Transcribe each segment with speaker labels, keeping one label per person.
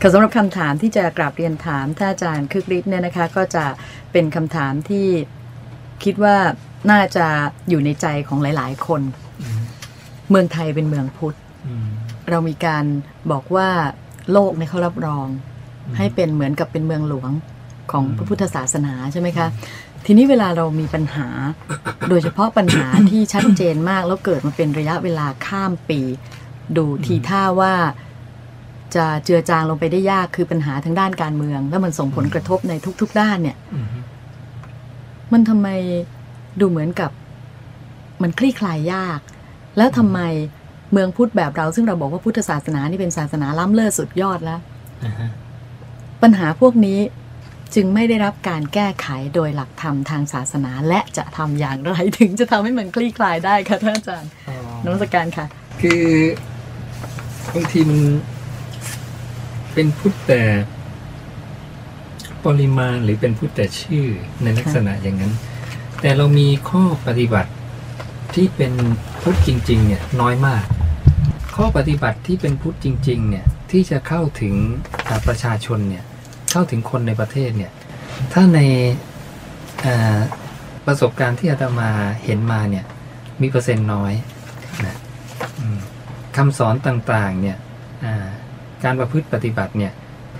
Speaker 1: ค่ะสำหรับคำถามที่จะกราบเรียนถามท่านอาจารย์คึกฤทธิ์เนี่ยนะคะก็จะเป็นคำถามที่คิดว่าน่าจะอยู่ในใจของหลาย ๆ คน เมืองไทยเป็นเมืองพุทธ
Speaker 2: อืม
Speaker 1: เรามีการบอกว่าโลกเนี่ยเขารับรอง ให้เป็นเหมือนกับเป็นเมืองหลวงของ
Speaker 2: อืม
Speaker 1: พระพุทธศาสนาใช่ไหมคะ ทีนี้เวลาเรามีปัญหา โดยเฉพาะปัญหาที่ชัดเจนมากแล้วเกิดมาเป็นระยะเวลาข้ามปี ดูทีท่าว่า จะเจือจางลงไปได้ยากคือปัญหาทางด้านการเมือง แล้วมันส่งผลกระทบในทุก ๆ ด้านเนี่ย
Speaker 2: อืม
Speaker 1: มันทำไมดูเหมือนกับมันคลี่คลายยาก แล้วทำไมเมืองพุทธแบบเราซึ่งเราบอกว่าพุทธศาสนานี่เป็นศาสนาล้ำเลิศสุดยอดแล้ว
Speaker 2: อ่าฮะ
Speaker 1: ปัญหาพวกนี้จึงไม่ได้รับการแก้ไขโดยหลักธรรมทางศาสนาและจะทำอย่างไรถึงจะทำให้มันคลี่คลายได้คะท่านอาจารย์
Speaker 2: อ๋อ
Speaker 1: นมัสการค่ะ
Speaker 2: คือบางทีมัน เป็นพุทธแต่ปริมาณหรือเป็นพุทธแต่ชื่อในลักษณะอย่างนั้น แต่เรามีข้อปฏิบัติที่เป็นพุทธจริง ๆ เนี่ยน้อยมาก ข้อปฏิบัติที่เป็นพุทธจริง ๆ เนี่ยที่จะเข้าถึงประชาชนเนี่ยเข้าถึงคนในประเทศเนี่ยถ้าในประสบการณ์ที่อาตมาเห็นมาเนี่ยมีเปอร์เซ็นต์น้อยนะคำสอนต่างๆเนี่ย การประพฤติปฏิบัติเนี่ย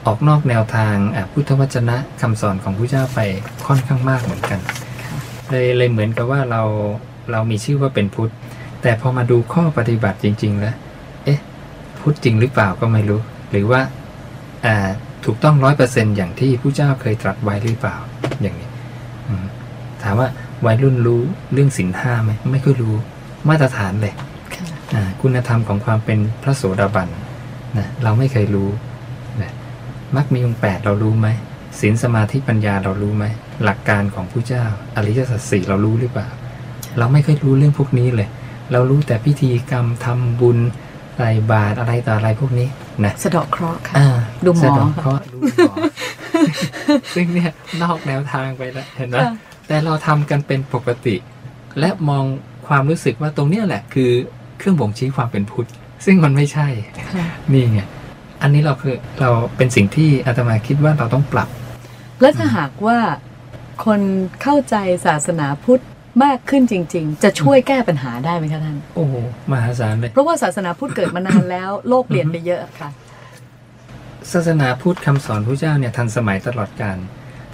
Speaker 2: ออกนอกแนวทางอะพุทธวจนะคำสอนของพระเจ้าไปค่อนข้างมากเหมือนกันเลยเลยเหมือนกับว่าเราเรามีชื่อว่าเป็นพุทธ แต่พอมาดูข้อปฏิบัติจริง ๆ แล้ว เอ๊ะ พุทธจริงหรือเปล่าก็ไม่รู้ หรือว่าอ่าถูกต้องร้อยเปอร์เซ็นอย่างที่ผู้เจ้าเคยตรัสไว้หรือเปล่าอย่างนี้อืมถามว่าวัยรุ่นรู้เรื่องศีลห้าไหมไม่ค่อยรู้มาตรฐานเลย
Speaker 1: ค่ะ
Speaker 2: อ่าคุณธรรมของความเป็นพระโสดาบัน นะเราไม่เคยรู้นะมักมีองค์แปดเรารู้ไหมศีลสมาธิปัญญาเรารู้ไหมหลักการของผู้เจ้าอริยสัจสี่เรารู้หรือเปล่า เราไม่เคยรู้เรื่องพวกนี้เลย เรารู้แต่พิธีกรรมทำบุญใส่บาตรอะไรต่ออะไรพวกนี้นะ
Speaker 1: สะเดาะเคราะห์ค่ะ
Speaker 2: อ่า
Speaker 1: ดูหมอ
Speaker 2: สะดอกเคราะห์ดูหมอซึ่งเนี่ยนอกแนวทางไปแล้วเห็นไหม
Speaker 1: ค่ะ
Speaker 2: แต่เราทำกันเป็นปกติ และมองความรู้สึกว่าตรงเนี้ยแหละคือเครื่องบ่งชี้ความเป็นพุทธ ซึ่งมันไม่ใช่
Speaker 1: ค่ะ
Speaker 2: นี่ไงอันนี้เราคือเราเป็นสิ่งที่อาตมาคิดว่าเราต้องปรับ
Speaker 1: แล้วถ้าหากว่าคนเข้าใจศาสนาพุทธมากขึ้นจริง ๆ จะช่วยแก้ปัญหาได้ไหมคะท่าน
Speaker 2: โอ้โหมหาศาลเลย
Speaker 1: เพราะว่าศาสนาพุทธเกิดมานานแล้ว โลกเปลี่ยนไปเยอะค่ะ
Speaker 2: ศาสนาพุทธคำสอนพระเจ้าเนี่ยทันสมัยตลอดการ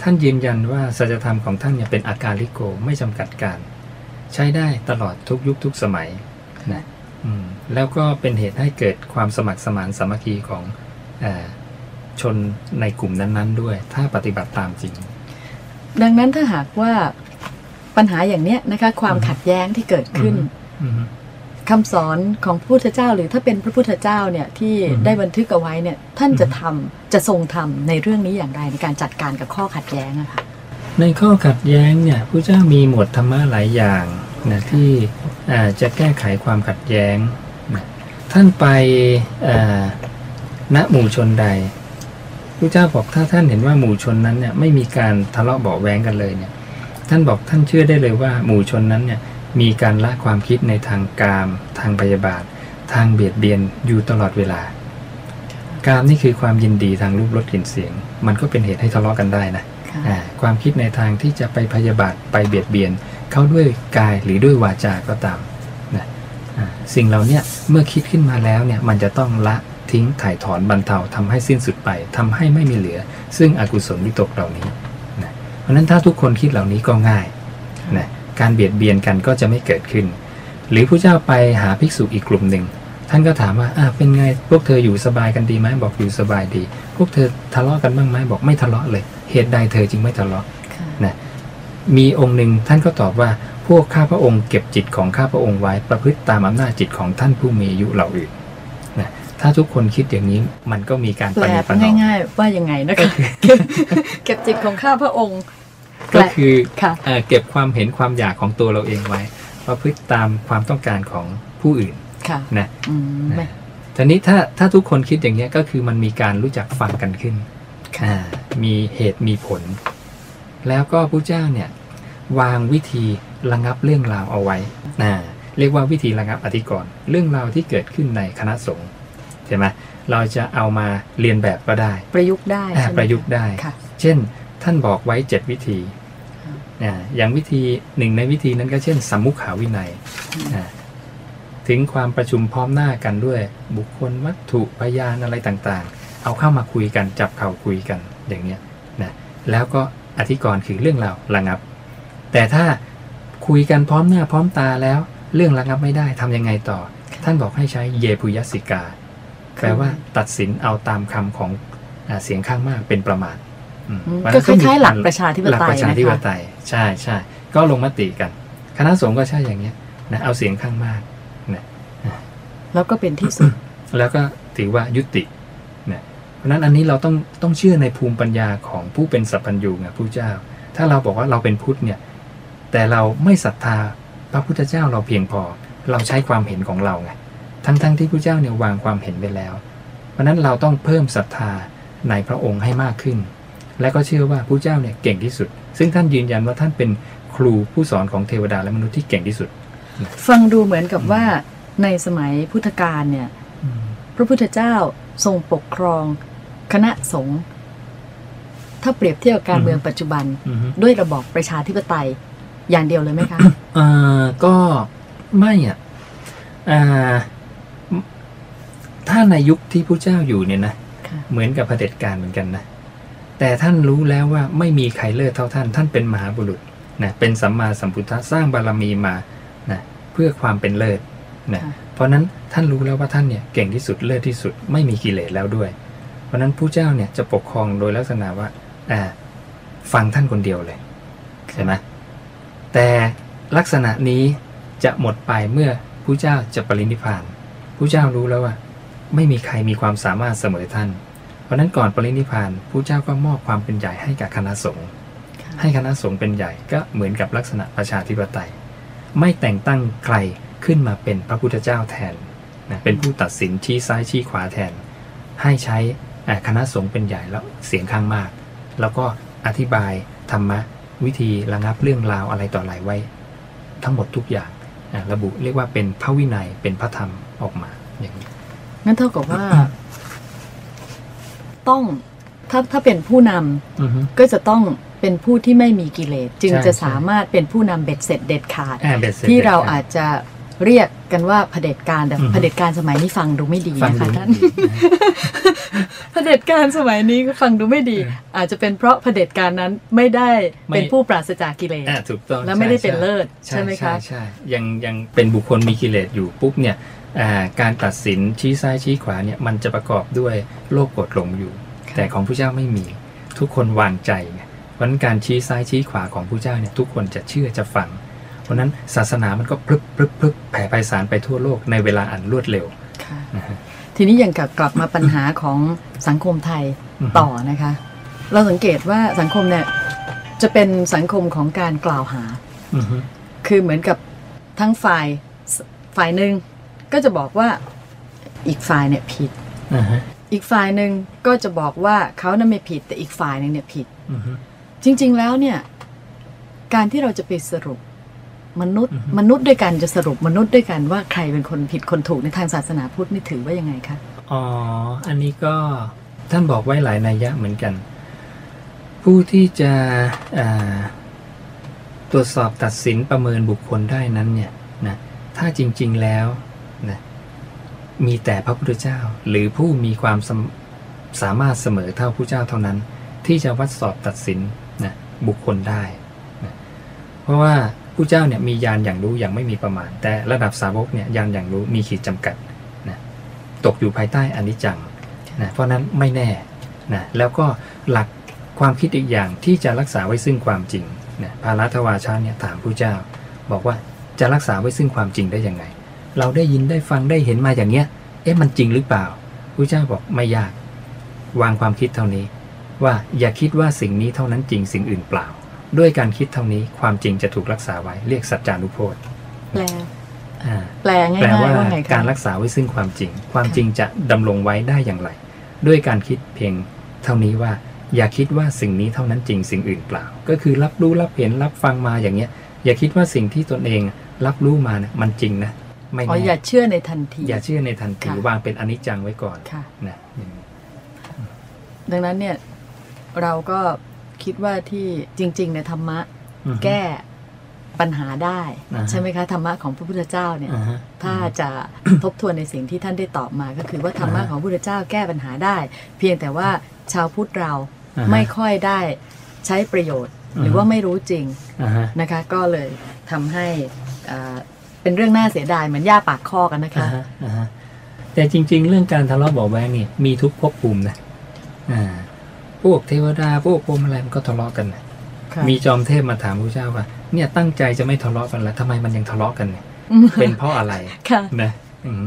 Speaker 2: ท่านยืนยันว่าสัจธรรมของท่านเนี่ยเป็นอาการลิโกไม่จำกัดการ ใช้ได้ตลอดทุกยุคทุกสมัยนะอืม แล้วก็เป็นเหตุให้เกิดความสมัครสมานสามัคคีของเออชนในกลุ่มนั้นๆ ด้วย ถ้าปฏิบัติตามจริง
Speaker 1: ดังนั้นถ้าหากว่าปัญหาอย่างเนี้ยนะคะ ความ
Speaker 2: อืม
Speaker 1: ขัดแย้งที่เกิดขึ้น
Speaker 2: อืม
Speaker 1: คำสอนของพระพุทธเจ้า หรือถ้าเป็นพระพุทธเจ้าเนี่ยที่
Speaker 2: อืม
Speaker 1: ได้บันทึกเอาไว้เนี่ยท่าน
Speaker 2: อืม
Speaker 1: จะทำจะทรงทำในเรื่องนี้อย่างไรในการจัดการกับข้อขัดแย้งอะค่ะ
Speaker 2: ในข้อขัดแย้งเนี่ยพระเจ้ามีหมวดธรรมะหลายอย่าง นะที่อ่าจะแก้ไขความขัดแย้งนะท่านไปอ่าณหมู่ชนใดพระเจ้าบอกถ้าท่านเห็นว่าหมู่ชนนั้นเนี่ยไม่มีการทะเลาะเบาะแว้งกันเลยเนี่ยท่านบอกท่านเชื่อได้เลยว่าหมู่ชนนั้นเนี่ยมีการละความคิดในทางกาม ทางพยาบาท ทางเบียดเบียนอยู่ตลอดเวลา กามนี่คือความยินดีทางรูปรสกลิ่นเสียง มันก็เป็นเหตุให้ทะเลาะกันได้นะ
Speaker 1: ค่ะ
Speaker 2: อ่าความคิดในทางที่จะไปพยาบาทไปเบียดเบียน เขาด้วยกายหรือด้วยวาจาก็ตามนะอ่าสิ่งเหล่าเนี้ยเมื่อคิดขึ้นมาแล้วเนี่ยมันจะต้องละทิ้งถ่ายถอนบรรเทาทำให้สิ้นสุดไปทำให้ไม่มีเหลือ ซึ่งอกุศลวิตกเหล่านี้นะเพราะฉะนั้นถ้าทุกคนคิดเหล่านี้ก็ง่ายนะการเบียดเบียนกันก็จะไม่เกิดขึ้น หรือผู้เจ้าไปหาภิกษุอีกกลุ่มหนึ่งท่านก็ถามว่าอ่าเป็นไงพวกเธออยู่สบายกันดีไหมบอกอยู่สบายดี พวกเธอทะเลาะกันบ้างไหมบอกไม่ทะเลาะเลย เหตุใดเธอจึงไม่ทะเลาะ
Speaker 1: ค่ะ
Speaker 2: นะ มีองค์หนึ่งท่านก็ตอบว่า พวกข้าพระองค์เก็บจิตของข้าพระองค์ไว้ประพฤติตามอำนาจจิตของท่านผู้มีอายุเหล่าอื่นนะถ้าทุกคนคิดอย่างนี้มันก็มีการ
Speaker 1: แป
Speaker 2: ป
Speaker 1: ล
Speaker 2: ฏิปนอม
Speaker 1: ง่ายๆว่ายังไงนะคะเก็บจิตของข้าพระองค์
Speaker 2: ก็คือ
Speaker 1: ค่ะ
Speaker 2: เอ่อเก็บความเห็นความอยากของตัวเราเองไว้ประพฤติตามความต้องการของผู้อื่น
Speaker 1: ค่ะ
Speaker 2: นะ
Speaker 1: อืมไม่
Speaker 2: ทีนี้ถ้าถ้าทุกคนคิดอย่างนี้ยก็คือมันมีการรู้จักฟังกันขึ้น
Speaker 1: ค่ะ
Speaker 2: อ่ามีเหตุมีผล แล้วก็พระเจ้าเนี่ย วางวิธีระงับเรื่องราวเอาไว้นะเรียกว่าวิธีระงับอธิกรณ์เรื่องราวที่เกิดขึ้นในคณะสงฆ์ใช่ไหมเราจะเอามาเรียนแบบก็ได้
Speaker 1: ประยุกต์ได้
Speaker 2: อ่า
Speaker 1: ใช่ไหม
Speaker 2: ประยุกต์ได้
Speaker 1: ค่ะ
Speaker 2: เช่นท่านบอกไว้เจ็ดวิธี
Speaker 1: ค่ะ
Speaker 2: อ่าอย่างวิธีหนึ่งในวิธีนั้นก็เช่นสัมมุขาวินัยอ่าถึงความประชุมพร้อมหน้ากันด้วย บุคคลวัตถุพยานอะไรต่างๆ เอาเข้ามาคุยกันจับเข่าคุยกันอย่างเนี้ยนะแล้วก็อธิกรณ์คือเรื่องราวระงับ แต่ถ้าคุยกันพร้อมหน้าพร้อมตาแล้ว เรื่องระงับไม่ได้ทำยังไงต่อ ท่านบอกให้ใช้เยปุยสิกา แปลว่าตัดสินเอาตามคำของอาเสียงข้างมากเป็นประมาทอืม
Speaker 1: อืม
Speaker 2: เพระฉะ
Speaker 1: ก็
Speaker 2: นั้น
Speaker 1: ค
Speaker 2: ต้องมี
Speaker 1: ล้ายๆหลักประชาธิป
Speaker 2: หลัก
Speaker 1: ไต
Speaker 2: ป
Speaker 1: ย
Speaker 2: ระชา
Speaker 1: นะ
Speaker 2: ธิป
Speaker 1: คะ
Speaker 2: ไตยใช่ใช่ก็ลงมติกัน คณะสงฆ์ก็ใช่อย่างเนี้ยนะเอาเสียงข้างมากนะ
Speaker 1: แล้วก็เป็นที่สุด
Speaker 2: แล้วก็ถือว่ายุตินะเพราะฉะนั้นอันนี้เราต้องต้องเชื่อในภูมิปัญญาของผู้เป็นสัพพัญญูไงผู้เจ้า ถ้าเราบอกว่าเราเป็นพุทธเนี่ย แต่เราไม่ศรัทธาพระพุทธเจ้าเราเพียงพอ เราใช้ความเห็นของเราไงทั้งๆทที่พระเจ้าเนี่ยวางความเห็นไว้แล้ว เพราะฉะนั้นเราต้องเพิ่มศรัทธาในพระองค์ให้มากขึ้น และก็เชื่อว่าพระเจ้าเนี่ยเก่งที่สุด ซึ่งท่านยืนยันว่าท่านเป็นครูผู้สอนของเทวดาและมนุษย์ที่เก่งที่สุด
Speaker 1: ฟังดูเหมือนกับว่าในสมัยพุทธกาลเนี่ยพระพุทธเจ้าทรงปกครอง คณะสงฆ์ถ้าเปรียบเทียบกับการเมืองปัจจุบัน
Speaker 2: อือฮึ
Speaker 1: ด้วยระบอบประชาธิปไตย อย่างเดียวเลยไหมคะ
Speaker 2: เอ่อก็ไม่อะอ่าถ้าในยุคที่พระเจ้าอยู่เนี่ยนะ
Speaker 1: ค่ะ
Speaker 2: เหมือนกับเผด็จการเหมือนกันนะแต่ท่านรู้แล้วว่าไม่มีใครเลิศเท่าท่าน ท่านเป็นมหาบุรุษนะเป็นสัมมาสัมพุทธะสร้างบารมีมานะเพื่อความเป็นเลิศนะ
Speaker 1: ค่ะ
Speaker 2: เพราะฉะนั้นท่านรู้แล้วว่าท่านเนี่ยเก่งที่สุดเลิศที่สุดไม่มีกิเลสแล้วด้วย เพราะฉะนั้นผู้เจ้าเนี่ยจะปกครองโดยลักษณะว่าอ่าฟังท่านคนเดียวเลยใช่ไหม แต่ลักษณะนี้จะหมดไปเมื่อผู้เจ้าจะปรินิพพานผู้เจ้ารู้แล้วว่า ไม่มีใครมีความสามารถเสมอท่าน เพราะฉะนั้นก่อนปรินิพพานผู้เจ้าก็มอบความเป็นใหญ่ให้กับคณะสงฆ์
Speaker 1: ค่ะ
Speaker 2: ให้คณะสงฆ์เป็นใหญ่ก็เหมือนกับลักษณะประชาธิปไตย ไม่แต่งตั้งใครขึ้นมาเป็นพระพุทธเจ้าแทนนะเป็นผู้ตัดสินชี้ซ้ายชี้ขวาแทน ให้ใช้อ่าคณะสงฆ์เป็นใหญ่แล้วเสียงข้างมาก แล้วก็อธิบายธรรมะ วิธีระงับเรื่องราวอะไรต่ออะไรไว้ ทั้งหมดทุกอย่างอ่าระบุเรียกว่าเป็นพระวินัยเป็นพระธรรมออกมาอย่างนี้
Speaker 1: งั้นเท่ากับว่า ต้องถ้าถ้าเป็นผู้นำ
Speaker 2: อือฮึ
Speaker 1: ก็จะต้องเป็นผู้ที่ไม่มีกิเลส จึง
Speaker 2: ใช่
Speaker 1: จะ
Speaker 2: ใช่
Speaker 1: สามารถเป็นผู้นำเบ็ดเสร็จเด็ดขาด
Speaker 2: อ่าเบ็ดเสร็จ
Speaker 1: ที่เรา
Speaker 2: ด็ดขด
Speaker 1: อาจจะ เรียกกันว่าเผด็จการแต่
Speaker 2: อือฮึ
Speaker 1: เผด็จการสมัยนี้ฟังดูไม่ดี
Speaker 2: ฟัง
Speaker 1: นะ
Speaker 2: ดู
Speaker 1: คะ
Speaker 2: ไม่
Speaker 1: ท่าน
Speaker 2: ดีนะ
Speaker 1: เผด็จการสมัยนี้ก็ฟังดูไม่ดี
Speaker 2: เออ
Speaker 1: อาจจะเป็นเพราะเผด็จการนั้นไม่ได้เป็น
Speaker 2: ไม่
Speaker 1: ผู้ปราศจากกิเลส
Speaker 2: อ่าถูกต้อง
Speaker 1: และไม่ได้
Speaker 2: ใช่
Speaker 1: เป็นเลิศ
Speaker 2: ใช่
Speaker 1: ใช่ไหมคะ
Speaker 2: ใช่ใช่ยังยังเป็นบุคคลมีกิเลสอยู่ปุ๊บเนี่ยอ่าการตัดสินชี้ซ้ายชี้ขวาเนี่ยมันจะประกอบด้วยโลภโกรธหลงอยู่
Speaker 1: ค่ะ
Speaker 2: แต่ของผู้เจ้าไม่มีทุกคนวางใจไงเพราะฉะนั้นการชี้ซ้ายชี้ขวาของผู้เจ้าเนี่ยทุกคนจะเชื่อจะฟัง เพราะฉะนั้นศาสนามันก็พลึบพลึบพลึบแผ่ไพศาลไปทั่วโลกในเวลาอันรวดเร็ว
Speaker 1: ค่ะ
Speaker 2: นะฮะ
Speaker 1: ทีนี้ยังกลับกลับมาปัญหาของสังคมไทย
Speaker 2: อือฮึ
Speaker 1: ต่อนะคะ เราสังเกตว่าสังคมเนี่ยจะเป็นสังคมของการกล่าวหา
Speaker 2: อือฮึ
Speaker 1: คือเหมือนกับทั้งฝ่ายฝ่ายหนึ่งก็จะบอกว่าอีกฝ่ายเนี่ยผิด
Speaker 2: อ่าฮะ
Speaker 1: อีกฝ่ายหนึ่งก็จะบอกว่าเขานั้นไม่ผิดแต่อีกฝ่ายหนึ่งเนี่ยผิด
Speaker 2: อือฮึ
Speaker 1: จริง ๆ แล้วเนี่ย การที่เราจะไปสรุป มนุษย์
Speaker 2: อือฮึ
Speaker 1: มนุษย์ด้วยกันจะสรุปมนุษย์ด้วยกันว่าใครเป็นคนผิดคนถูกในทางศาสนาพุทธนี่ถือว่ายังไงคะ
Speaker 2: อ๋ออันนี้ก็ท่านบอกไว้หลายนัยยะเหมือนกัน ผู้ที่จะอ่าตรวจสอบตัดสินประเมินบุคคลได้นั้นเนี่ยนะถ้าจริงๆแล้วนะมีแต่พระพุทธเจ้า หรือผู้มีความสามสามารถเสมอเท่าผู้เจ้าเท่านั้น ที่จะวัดสอบตัดสินนะบุคคลได้นะเพราะว่า ผู้เจ้าเนี่ยมียานอย่างรู้อย่างไม่มีประมาณ แต่ระดับสาวกเนี่ยยานอย่างรู้มีขีดจำกัดนะตกอยู่ภายใต้อนิจจังนะเพราะนั้นไม่แน่นะแล้วก็หลักความคิดอีกอย่างที่จะรักษาไว้ซึ่งความจริงนะพารัตวาชาเนี่ยถามผู้เจ้า บอกว่าจะรักษาไว้ซึ่งความจริงได้ยังไง เราได้ยินได้ฟังได้เห็นมาอย่างเนี้ยเอ๊ะมันจริงหรือเปล่าผู้เจ้าบอกไม่ยาก วางความคิดเท่านี้ ว่าอย่าคิดว่าสิ่งนี้เท่านั้นจริงสิ่งอื่นเปล่า ด้วยการคิดเท่านี้ความจริงจะถูกรักษาไว้เรียกสัจจานุโพธ
Speaker 1: แปล
Speaker 2: อ่า
Speaker 1: แปลง่า
Speaker 2: แปล
Speaker 1: ยๆ
Speaker 2: ว่า
Speaker 1: ว่าไงคะ
Speaker 2: การรักษาไว้ซึ่งความจริง ความ
Speaker 1: ค่ะ
Speaker 2: จริงจะดำรงไว้ได้อย่างไร ด้วยการคิดเพียงเท่านี้ว่า อย่าคิดว่าสิ่งนี้เท่านั้นจริงสิ่งอื่นเปล่า ก็คือรับรู้รับเห็นรับฟังมาอย่างเงี้ย อย่าคิดว่าสิ่งที่ตนเองรับรู้มาเนี่ยมันจริงนะไม่
Speaker 1: อ๋อ
Speaker 2: แน่
Speaker 1: อย่าเชื่อในทันที
Speaker 2: อย่าเชื่อในทันที
Speaker 1: ค่ะ
Speaker 2: วางเป็นอนิจจังไว้ก่อน
Speaker 1: ค่ะ
Speaker 2: นะอย่างนี้
Speaker 1: ดังนั้นเนี่ยเราก็ คิดว่าที่จริง ๆ ในธรรมะ
Speaker 2: อือฮึ
Speaker 1: แก้ปัญหาได้
Speaker 2: อ่าฮะ
Speaker 1: ใช่ไหมคะธรรมะของพระพุทธเจ้าเนี่ย
Speaker 2: อ่าฮะ
Speaker 1: ถ้าจะทบทวนในสิ่งที่ท่านได้ตอบมาก็คือว่าธรรมะ
Speaker 2: อ่าฮะ
Speaker 1: ของพระพุทธเจ้าแก้ปัญหาได้ เพียงแต่ว่าชาวพุทธเรา
Speaker 2: อ่าฮะ
Speaker 1: ไม่ค่อยได้ใช้ประโยชน์ หรือ
Speaker 2: อ่าฮะ
Speaker 1: ว่าไม่รู้จริง
Speaker 2: อ่าฮะ
Speaker 1: นะคะ ก็เลยทำให้อ่าเป็นเรื่องน่าเสียดายเหมือนย่าปากคอกันนะคะ
Speaker 2: อ่าฮะอ่าฮะแต่จริง ๆ เรื่องการทะเลาะเบาะแวงนี่มีทุกภพภูมินะอ่า พวกเทวดาพวกพรหมอะไรมันก็ทะเลาะกันนะ
Speaker 1: ค่ะ
Speaker 2: มีจอมเทพมาถามพระเจ้าว่า เนี่ยตั้งใจจะไม่ทะเลาะกันแล้วทำไมมันยังทะเลาะกันเนี่ย
Speaker 1: อืม
Speaker 2: เป็นเพราะอะไร
Speaker 1: ค่ะ
Speaker 2: นะอืม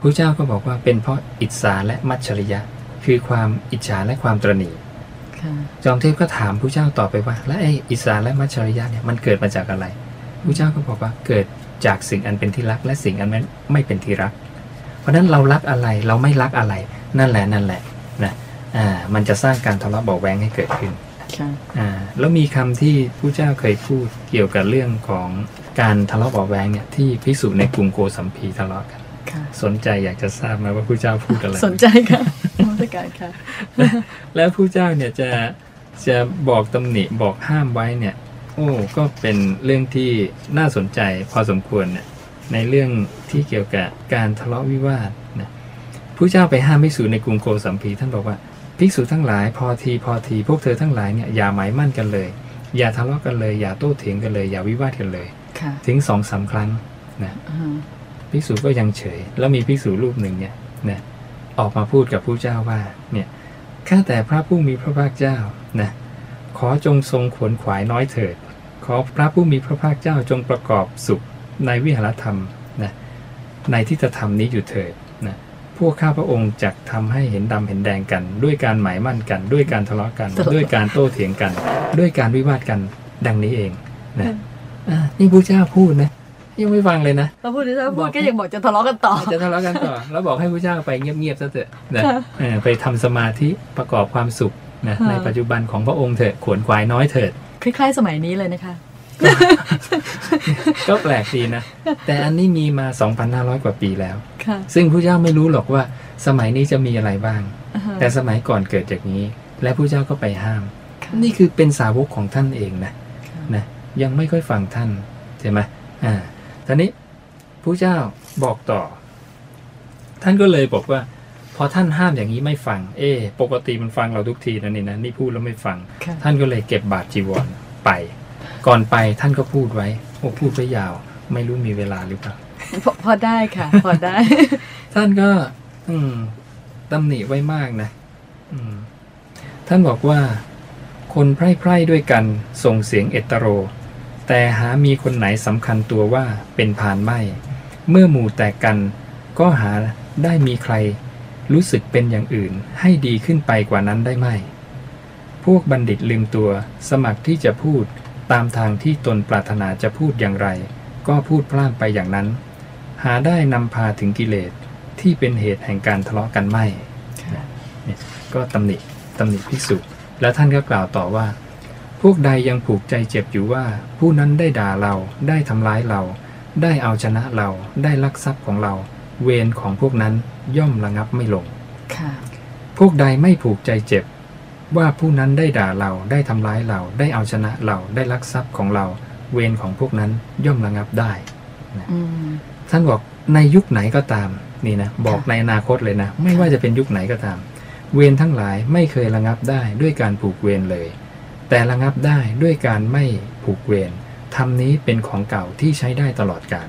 Speaker 2: พระเจ้าก็บอกว่าเป็นเพราะอิจฉาและมัจฉริยะ คือความอิจฉาและความตรณี
Speaker 1: ค่ะ
Speaker 2: จอมเทพก็ถามพระเจ้าต่อไปว่า แล้วไอ้อิจฉาและมัจฉริยะเนี่ยมันเกิดมาจากอะไรพระเจ้าก็บอกว่าเกิดจากสิ่งอันเป็นที่รัก และสิ่งอันไม่เป็นที่รัก เพราะฉะนั้นเรารักอะไรเราไม่รักอะไร นั่นแหละนั่นแหละนะ อ่ามันจะสร้างการทะเลาะเบาะแวงให้เกิดขึ้น
Speaker 1: ค่ะ
Speaker 2: อ่าแล้วมีคำที่ผู้เจ้าเคยพูดเกี่ยวกับเรื่องของการทะเลาะเบาะแวงเนี่ยที่พิสูจน์ในกรุงโกสัมพีทะเลาะกัน
Speaker 1: ค่ะ
Speaker 2: สนใจอยากจะทราบไหมว่าผู้เจ้าพูดอะไร
Speaker 1: สนใจค่ะนมัสการค่ะ
Speaker 2: แล้วผู้เจ้าเนี่ยจะจะบอกตำหนิบอกห้ามไว้เนี่ย โอ้ก็เป็นเรื่องที่น่าสนใจพอสมควรเนี่ยในเรื่องที่เกี่ยวกับการทะเลาะวิวาทนะผู้เจ้าไปห้ามภิกษุในกรุงโกสัมพีท่านบอกว่า ภิกษุทั้งหลายพอทีพอทีพวกเธอทั้งหลายเนี่ยอย่าหมายมั่นกันเลย อย่าทะเลาะกันเลย อย่าโต้เถียงกันเลย อย่าวิวาทกันเลย
Speaker 1: ค่ะ
Speaker 2: ถึงสองสามครั้งนะ
Speaker 1: อ่า
Speaker 2: ภิกษุก็ยังเฉย แล้วมีภิกษุรูปหนึ่งเนี่ยนะออกมาพูดกับผู้เจ้าว่าเนี่ยข้าแต่พระผู้มีพระภาคเจ้านะขอจงทรงขวนขวายน้อยเถิด ขอพระผู้มีพระภาคเจ้าจงประกอบสุขในวิหารธรรมนะในทิฏฐธรรมนี้อยู่เถิดนะพ วกข้าพระองค์จะทำให้เห็นดำเห็นแดงกัน ด้วยการหมายมั่นกัน ด้วยการทะเลาะกัน ด้วยการโต้เถียงกัน ด้วยการวิวาทกันดังนี้เองนะอ่านี่ผู้เจ้าพูดนะยังไม่ฟังเลยนะ
Speaker 1: พระพุทธเจ้าพู
Speaker 2: บอ
Speaker 1: ด
Speaker 2: ก
Speaker 1: ก็ยังบอกจะทะเลาะกันต่อ
Speaker 2: จะทะเลาะกันต่อ แล้วบอกให้พระเจ้าไปเงียบๆซะเถอะนะ
Speaker 1: ค่ะ
Speaker 2: เออไปทำสมาธิประกอบความสุขนะ
Speaker 1: ค่ะ
Speaker 2: ในปัจจุบันของพระองค์เถิดขวนขวายน้อยเถิด
Speaker 1: คล้ายๆสมัยนี้เลยนะคะ
Speaker 2: ก็แปลกดีนะ แต่อันนี้มีมา 2,500 กว่าปีแล้ว
Speaker 1: ค่ะ
Speaker 2: ซึ่งพระเจ้าไม่รู้หรอกว่า สมัยนี้จะมีอะไรบ้าง
Speaker 1: อ่าฮะ
Speaker 2: แต่สมัยก่อนเกิดจากนี้ และพระเจ้าก็ไปห้าม
Speaker 1: ค่ะ
Speaker 2: นี่คือเป็นสาวกของท่านเองนะ
Speaker 1: ค่ะ
Speaker 2: นะยังไม่ค่อยฟังท่านใช่ไหมอ่าทีนี้ผู้เจ้าบอกต่อ ท่านก็เลยบอกว่า พอท่านห้ามอย่างนี้ไม่ฟัง เอ๊ะปกติมันฟังเราทุกทีนะนี่นะนี่พูดแล้วไม่ฟัง
Speaker 1: ค่ะ
Speaker 2: ท่านก็เลยเก็บบาตรจีวรไป ก่อนไปท่านก็พูดไว้โอ้พูดไว้ยาว ไม่รู้มีเวลาหรือเปล่า
Speaker 1: พอพอได้ค่ะ พอได้
Speaker 2: ท่านก็ อืมตำหนิไว้มากนะอืม ท่านบอกว่า คนไพร่ไพร่ด้วยกันส่งเสียงเอตโร แต่หามีคนไหนสำคัญตัวว่าเป็นพานไม่ เมื่อหมู่แตกกัน ก็หาได้มีใคร รู้สึกเป็นอย่างอื่น ให้ดีขึ้นไปกว่านั้นได้ไหมพวกบัณฑิตลืมตัว สมัครที่จะพูด ตามทางที่ตนปรารถนาจะพูดอย่างไร ก็พูดพล่ามไปอย่างนั้น หาได้นำพาถึงกิเลสที่เป็นเหตุแห่งการทะเลาะกันไม่
Speaker 1: ค่ะ
Speaker 2: เนี่ยก็ตำหนิตำหนิภิกษุ แล้วท่านก็กล่าวต่อว่า พวกใดยังผูกใจเจ็บอยู่ว่า ผู้นั้นได้ด่าเราได้ทำร้ายเรา ได้เอาชนะเราได้ลักทรัพย์ของเรา เวรของพวกนั้นย่อมระงับไม่ลง
Speaker 1: ค่ะ
Speaker 2: พวกใดไม่ผูกใจเจ็บ ว่าผู้นั้นได้ด่าเราได้ทำร้ายเราได้เอาชนะเราได้ลักทรัพย์ของเรา เวรของพวกนั้นย่อมระงับได้
Speaker 1: อืม
Speaker 2: ท่านบอกในยุคไหนก็ตามนี่นะบอก
Speaker 1: ค่ะ
Speaker 2: ในอนาคตเลยนะ ไม่
Speaker 1: ค่ะ
Speaker 2: ว่าจะเป็นยุคไหนก็ตาม เวรทั้งหลายไม่เคยระงับได้ด้วยการผูกเวรเลย แต่ระงับได้ด้วยการไม่ผูกเวรทำนี้เป็นของเก่าที่ใช้ได้ตลอดกาล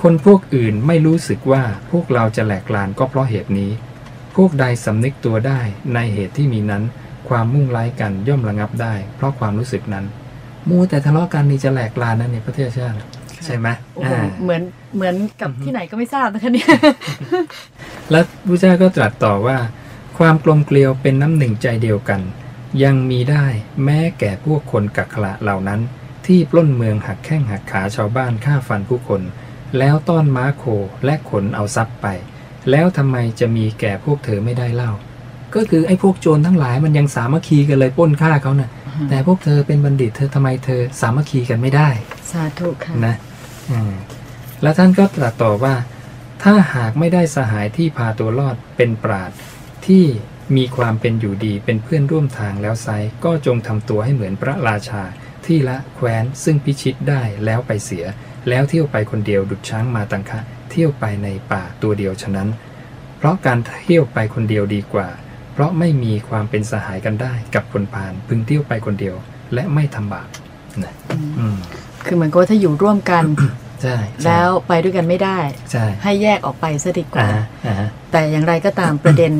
Speaker 2: คนพวกอื่นไม่รู้สึกว่าพวกเราจะแหลกลานก็เพราะเหตุนี้ พวกใดสำนึกตัวได้ในเหตุที่มีนั้น ความมุ่งร้ายกันย่อมระงับได้ เพราะความรู้สึกนั้นมัวแต่ทะเลาะกันนี่จะแหลกลานนั่นในประเทศชาติใช่ไหม
Speaker 1: โอ้โห
Speaker 2: อ่า
Speaker 1: เหมือนเหมือนกับ
Speaker 2: อือฮึ
Speaker 1: ที่ไหนก็ไม่ทราบนะคะเนี่ย
Speaker 2: และพระเจ้าก็ตรัสต่อว่า ความกลมเกลียวเป็นน้ำหนึ่งใจเดียวกัน ยังมีได้แม้แก่พวกคนกักขระเหล่านั้น ที่ปล้นเมืองหักแข้งหักขาชาวบ้านฆ่าฟันผู้คน แล้วต้อนม้าโคและขนเอาทรัพย์ไป แล้วทำไมจะมีแก่พวกเธอไม่ได้เล่า ก็คือไอ้พวกโจรทั้งหลายมันยังสามัคคีกันเลยปล้นฆ่าเขานะ่ะแต่พวกเธอเป็นบัณฑิตเธอทำไมเธอสามัคคีกันไม่ได้
Speaker 1: สาธุค่ะ
Speaker 2: นะอืมและท่านก็ตรัสต่อว่า ถ้าหากไม่ได้สหายที่พาตัวรอดเป็นปราดที่มีความเป็นอยู่ดีเป็นเพื่อนร่วมทางแล้วไซร้ก็จงทำตัวให้เหมือนพระราชา ที่ละแคว้นซึ่งพิชิตได้แล้วไปเสีย แล้วเที่ยวไปคนเดียวดุจช้างมาตังคะ เที่ยวไปในป่าตัวเดียวฉะนั้น เพราะการเที่ยวไปคนเดียวดีกว่า เพราะไม่มีความเป็นสหายกันได้กับคนพาลพึงเที่ยวไปคนเดียว และไม่ทำบาปนะ
Speaker 1: อืม
Speaker 2: อืม
Speaker 1: คือเหมือนกับว่าถ้าอยู่ร่วมกัน
Speaker 2: ใช่ใช่
Speaker 1: แล้วไปด้วยกันไม่ได้
Speaker 2: ใช่
Speaker 1: ให้แยกออกไปซะดีก
Speaker 2: อ่า
Speaker 1: ว่า
Speaker 2: ฮะอ่าฮะ
Speaker 1: แต่อย่างไรก็ตามประเด็น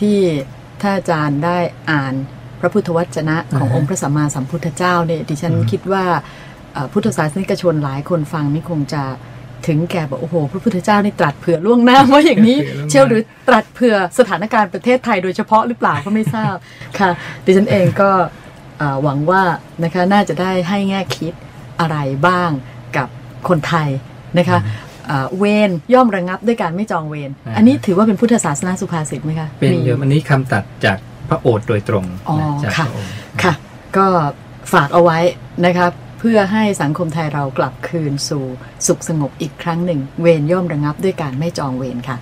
Speaker 1: ที่ถ้าอาจารย์ได้อ่านพระพุทธวจนะของ
Speaker 2: อ่าฮะ
Speaker 1: องค์พระสัมมาสัมพุทธเจ้าเนี่ยดิฉัน
Speaker 2: อืม
Speaker 1: คิดว่าเอ่อพุทธศาสนิกชนหลายคนฟังนี่คงจะ ถึงแก่บอกโอ้โห พระพุทธเจ้านี่ตรัสเผื่อล่วงหน้าว่าอย่างนี้เชื่อหรือตรัสเผื่อสถานการณ์ประเทศไทยโดยเฉพาะหรือเปล่าก็ไม่ทราบค่ะ ดิฉันเองก็เอ่อหวังว่านะคะน่าจะได้ให้แง่คิดอะไรบ้างกับคนไทยนะคะเอ่อเวรย่อมระงับด้วยการไม่จองเวร
Speaker 2: อ่า
Speaker 1: อันนี้ถือว่าเป็นพุทธศาสนาสุภาษิตไหมคะ
Speaker 2: เป็น
Speaker 1: มี
Speaker 2: เยอะอันนี้คำตัดจากพระโอษฐ์โดยตรง
Speaker 1: อ๋อ
Speaker 2: นะจาก
Speaker 1: ค่ะ
Speaker 2: พระองค์
Speaker 1: ค่ะ ก็ฝากเอาไว้นะคะ เพื่อให้สังคมไทยเรากลับคืนสู่สุขสงบอีกครั้งหนึ่ง เวรย่อมระงับด้วยการไม่จองเวรค่ะ